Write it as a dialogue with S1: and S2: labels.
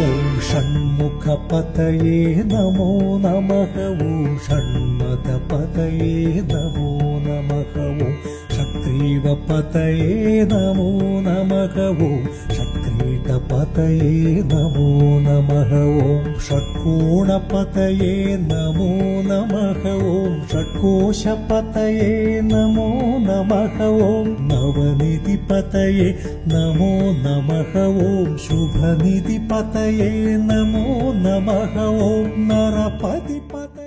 S1: ॐ षण्मुखपतये नमो नमः ॐ षण्मदपतये नमो नमः ॐ षट्ग्रीवपतये नमो नमः ॐ षट्क्रीटपतये नमो नमः ॐ षट्कोणपतये नमो नमः ॐ षट्कोशपतये नमो नमः ॐ नवनिधिपतये नमो नमः ॐ शुभनिधिपतये नमो नमः ॐ नरपतिपतये